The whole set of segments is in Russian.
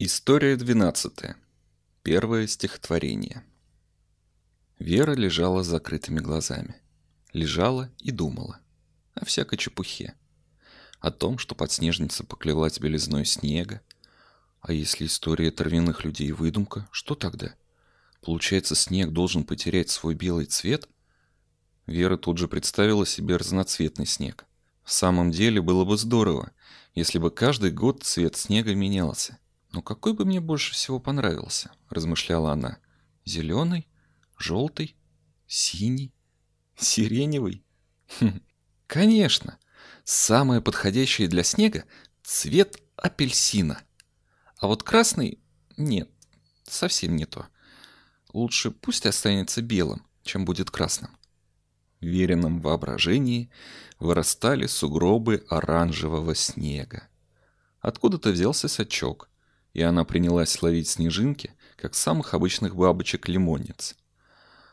История 12. Первое стихотворение. Вера лежала с закрытыми глазами. Лежала и думала. О всякой чепухе. О том, что подснежница поклялась белизной снега. А если история травяных людей выдумка, что тогда? Получается, снег должен потерять свой белый цвет? Вера тут же представила себе разноцветный снег. В самом деле было бы здорово, если бы каждый год цвет снега менялся. «Ну какой бы мне больше всего понравился?» – размышляла она. «Зеленый? Желтый? Синий? Сиреневый? Хм, конечно! Самое подходящее для снега – цвет апельсина. А вот красный – нет, совсем не то. Лучше пусть останется белым, чем будет красным». В веренном воображении вырастали сугробы оранжевого снега. Откуда-то взялся сачок – и она принялась ловить снежинки, как самых обычных бабочек-лимонниц.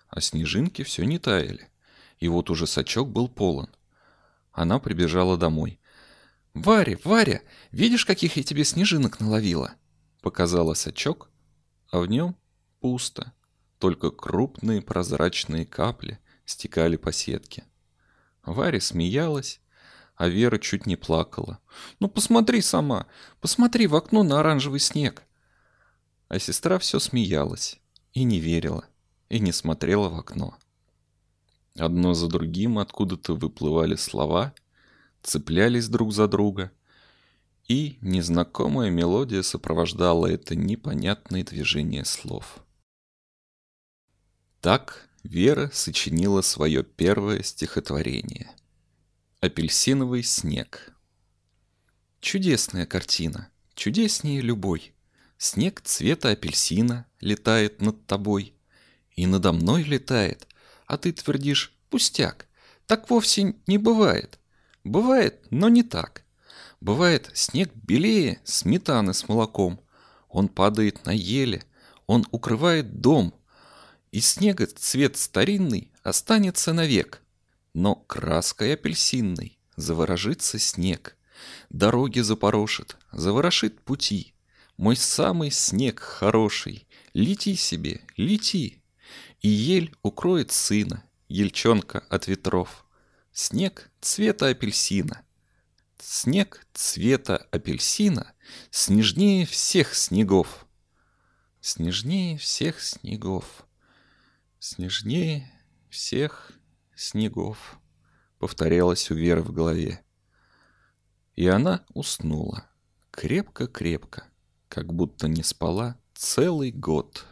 А снежинки все не таяли, и вот уже сачок был полон. Она прибежала домой. «Варя, Варя, видишь, каких я тебе снежинок наловила?» Показала сачок, а в нем пусто. Только крупные прозрачные капли стекали по сетке. Варя смеялась, а Вера чуть не плакала. «Ну посмотри сама, посмотри в окно на оранжевый снег!» А сестра все смеялась и не верила, и не смотрела в окно. Одно за другим откуда-то выплывали слова, цеплялись друг за друга, и незнакомая мелодия сопровождала это непонятное движение слов. Так Вера сочинила свое первое стихотворение – Апельсиновый снег. Чудесная картина, чудеснее любой. Снег цвета апельсина летает над тобой. И надо мной летает, а ты твердишь «пустяк». Так вовсе не бывает. Бывает, но не так. Бывает снег белее сметаны с молоком. Он падает на еле, он укрывает дом. Из снега цвет старинный останется навек. Но краской апельсинной заворожится снег, Дороги запорошит, заворошит пути. Мой самый снег хороший, лети себе, лети. И ель укроет сына, ельчонка от ветров. Снег цвета апельсина. Снег цвета апельсина снежнее всех снегов. Снежнее всех снегов. Снежнее всех снегов», — повторялось у Веры в голове. И она уснула, крепко-крепко, как будто не спала целый год.